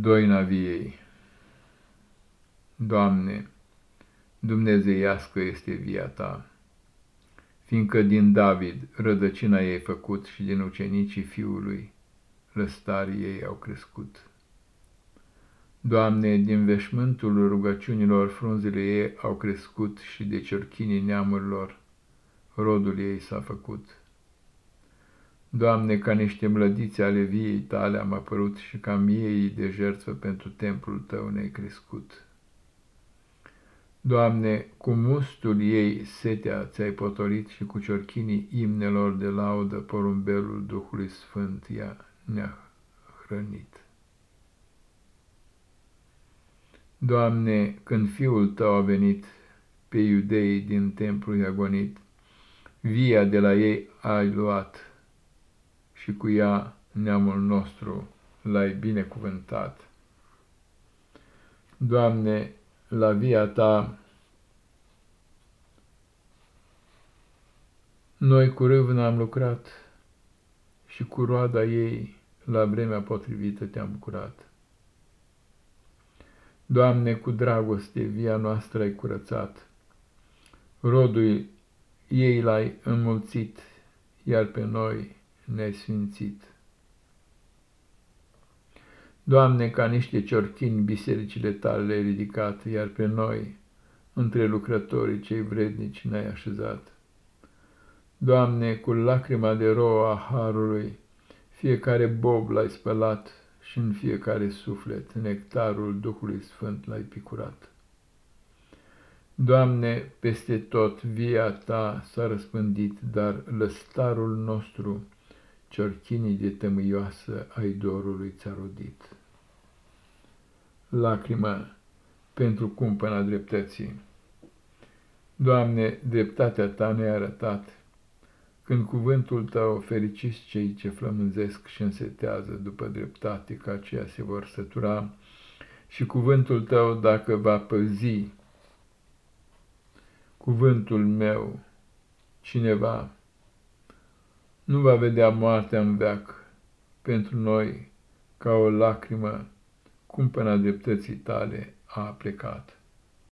Doina viei Doamne, dumnezeiască este via Ta, fiindcă din David rădăcina ei făcut și din ucenicii fiului lăstarii ei au crescut. Doamne, din veșmântul rugăciunilor frunzele ei au crescut și de ciorchinii neamurilor rodul ei s-a făcut. Doamne, ca niște mlădițe ale viei tale am apărut și ca miei de jertfă pentru templul tău ne-ai crescut. Doamne, cu mustul ei setea ți-ai potolit și cu ciorchinii imnelor de laudă porumbelul Duhului Sfânt ea ne-a hrănit. Doamne, când Fiul Tău a venit pe iudei din templu agonit, via de la ei ai luat și cu ea neamul nostru l-ai binecuvântat. Doamne, la via Ta, noi cu râvnă am lucrat și cu roada ei la vremea potrivită te-am bucurat. Doamne, cu dragoste via noastră ai curățat, rodul ei l-ai înmulțit, iar pe noi nesfințit. Doamne, ca niște ciorchini bisericile tale le-ai ridicat, iar pe noi, între lucrătorii cei vrednici, ne-ai așezat. Doamne, cu lacrima de rouă a harului, fiecare bob l-ai spălat și în fiecare suflet nectarul Duhului Sfânt l-ai picurat. Doamne, peste tot via Ta s-a răspândit, dar lăstarul nostru, ciorchinii de tămâioasă ai dorului ți-a rodit. Lacrima pentru cumpăna dreptății. Doamne, dreptatea Ta ne-a arătat, când cuvântul Tău fericiți cei ce flămânzesc și însetează după dreptate, ca aceia se vor sătura, și cuvântul Tău, dacă va păzi cuvântul meu, cineva, nu va vedea moartea în veac pentru noi ca o lacrimă cumpăna dreptății tale a plecat.